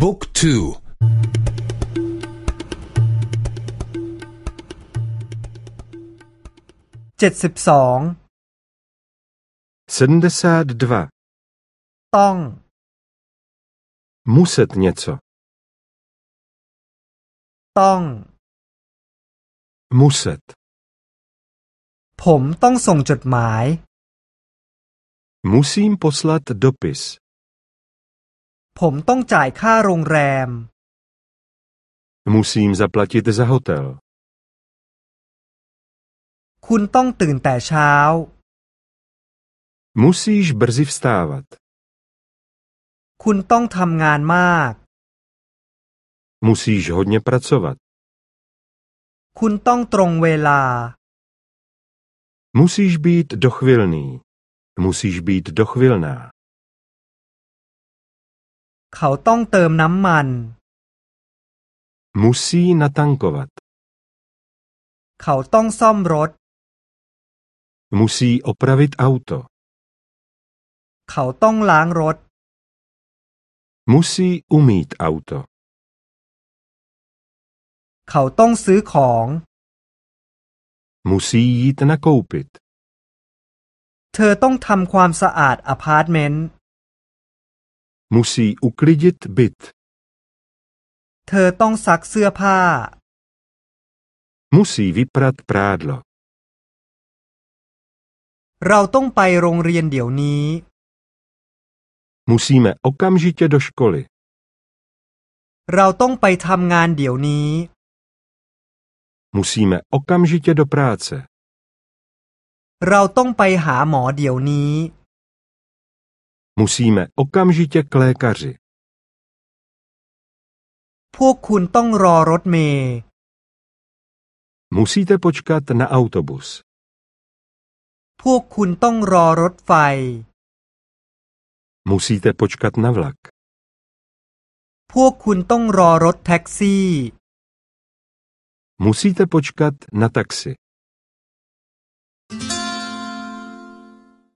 บุ๊กทูเจ็ดสิบสอง 72. ต้อง Muset něco. ต้อง Muset. ผมต้องส่งจดหมาย Musím poslat dopis. ผมต้องจ่ายค่าโรงแรม Musím zaplatit za hotel. คุณต้องตื่นแต่เช้า Musíš brzy vstávat. คุณต้องทำงานมาก Musíš hodně pracovat. คุณต้องตรงเวลา Musíš být dochvilný. Musíš být dochvilná. เขาต้องเติมน้ำมัน Musí natankovat. เขาต้องซ่อมรถ Musí opravit auto. เขาต้องล้างรถ Musí umít auto. เขาต้องซื้อของ Musí jít nakoupit. เธอต้องทำความสะอาดอพาร์ตเมนต์ Musí uklidit byt. เธอต้องซักเสื้อผ้า Musí vyprat prádlo. เราต้องไปโรงเรียนเดี๋ยวนี้ Musíme okamžitě do školy. เราต้องไปทำงานเดี๋ยวนี้ Musíme okamžitě do práce. เราต้องไปหาหมอเดี๋ยวนี้ Musíme okamžitě k lékaři. พวกคุณต้องรอรถเมล์ Musíte počkat na autobus. พวกคุณต้องรอรถไฟ Musíte počkat na vlak. พวกคุณต้องรอรถแท็กซี่ Musíte počkat na taxi.